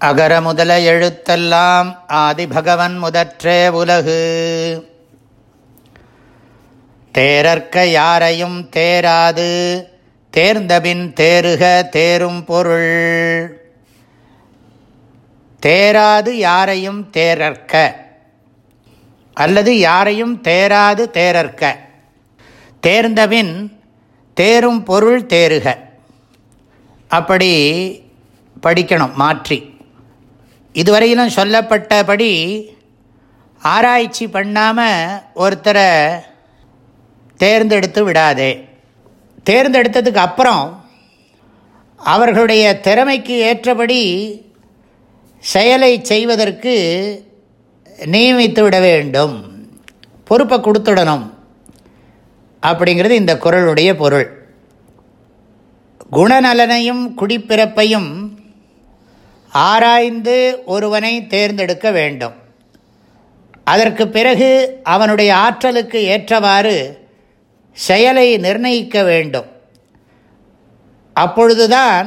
அகர முதல எழுத்தெல்லாம் ஆதிபகவன் முதற்றே உலகு. தேரற்க யாரையும் தேராது தேர்ந்தபின் தேருக தேரும் பொருள். தேராது யாரையும் தேரற்க அல்லது யாரையும் தேராது தேரற்க தேர்ந்தபின் தேரும் பொருள் தேருக அப்படி படிக்கணும் மாற்றி. இதுவரையிலும் சொல்லப்பட்டபடி ஆராய்ச்சி பண்ணாமல் ஒருத்தரை தேர்ந்தெடுத்து விடாதே. தேர்ந்தெடுத்ததுக்கு அப்புறம் அவர்களுடைய திறமைக்கு ஏற்றபடி செயலை செய்வதற்கு நியமித்து விட வேண்டும். பொறுப்பை கொடுத்துடணும் அப்படிங்கிறது இந்த குரலுடைய பொருள். குணநலனையும் குடிப்பிறப்பையும் ஆராய்ந்து ஒருவனை தேர்ந்தெடுக்க வேண்டும். அதற்கு பிறகு அவனுடைய ஆற்றலுக்கு ஏற்றவாறு செயலை நிர்ணயிக்க வேண்டும். அப்பொழுதுதான்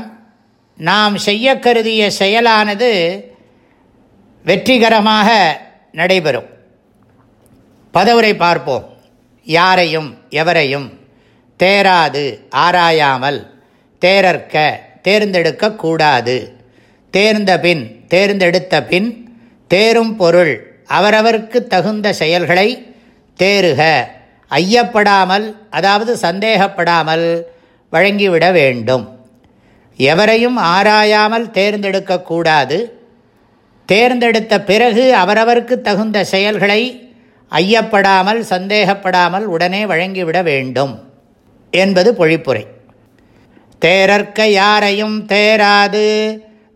நாம் செய்ய கருதிய செயலானது வெற்றிகரமாக நடைபெறும். பதவுரை பார்ப்போம். யாரையும் எவரையும் தேராது ஆராயாமல் தேரற்க தேர்ந்தெடுக்கக்கூடாது தேர்ந்த பின் தேர்ந்தெடுத்த பின் தேரும் பொருள் அவரவருக்கு தகுந்த செயல்களை தேறுக. ஐயப்படாமல் அதாவது சந்தேகப்படாமல் வழங்கிவிட வேண்டும். எவரையும் ஆராயாமல் தேர்ந்தெடுக்கக்கூடாது தேர்ந்தெடுத்த பிறகு அவரவருக்கு தகுந்த செயல்களை ஐயப்படாமல் சந்தேகப்படாமல் உடனே வழங்கிவிட வேண்டும் என்பது பொழிப்புரை. தேரற்க யாரையும் தேராது